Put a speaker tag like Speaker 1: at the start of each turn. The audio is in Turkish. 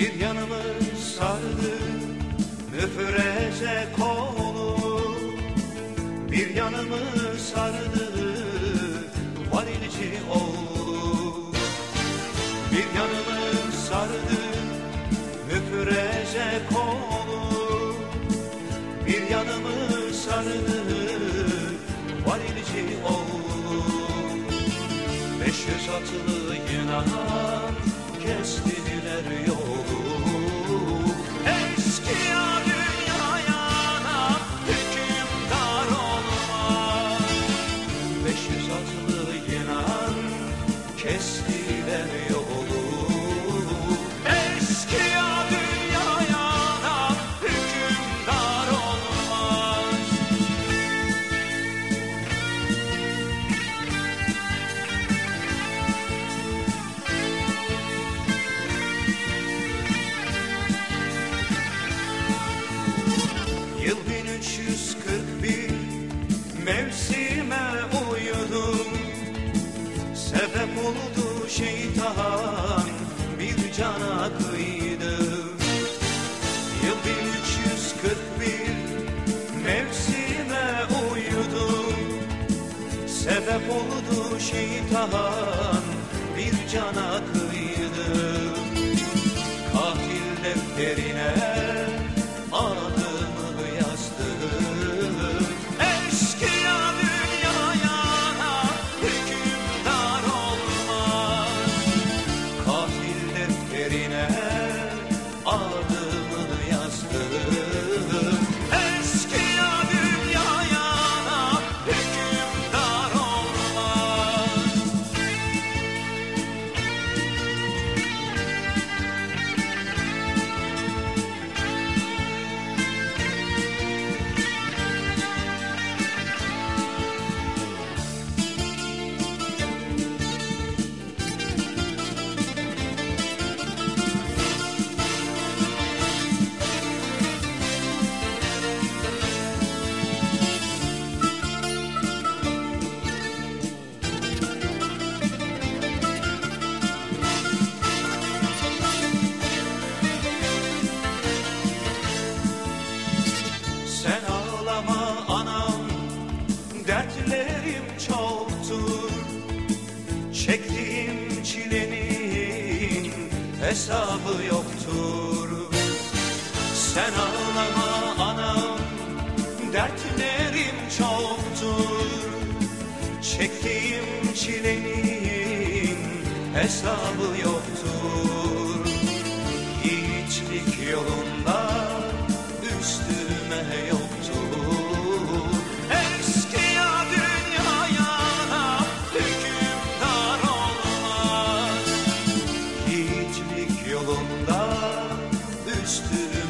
Speaker 1: bir yanımı sardı müfreze konu bir yanımı sardı varilci oğlu. Bir yanımı sardı müfreze konu bir yanımı sardı varilci oğlu. Beş yüz atlı Yunan'a kesti. Yınan kestiler yolu Sebep oldu şeytan bir cana kıydı Yıl 1341 mevsime uyudum Sebep oldu şeytan bir cana kıydı Dertlerim çoktur. Çektiğim çilenin hesabı yoktur. Sen ağlama anam Dertlerim çoktur. Çektiğim çilenin hesabı yoktur. Yiğitlik yolunda üstüme yok üstüne